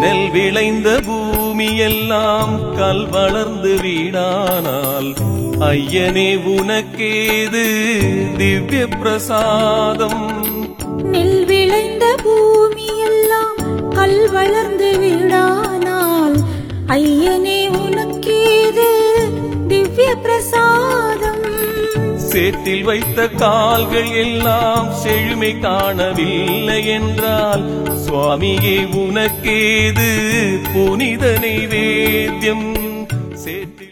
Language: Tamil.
நெல் விளைந்த பூமியெல்லாம் கல் வளர்ந்து வீடானால் ஐயனே உனக்கேது திவ்ய பிரசாதம்? நெல் விளைந்த பூமியெல்லாம் கல் வளர்ந்து வீடானால் ஐயனே உனக்கேது திவ்ய பிரசாதம்? சேற்றில் வைத்த கால்கள் எல்லாம் செழுமை காணவில்லை என்றால் சுவாமியே உனக்கேது புனித நைவேத்தியம்? சேற்றில்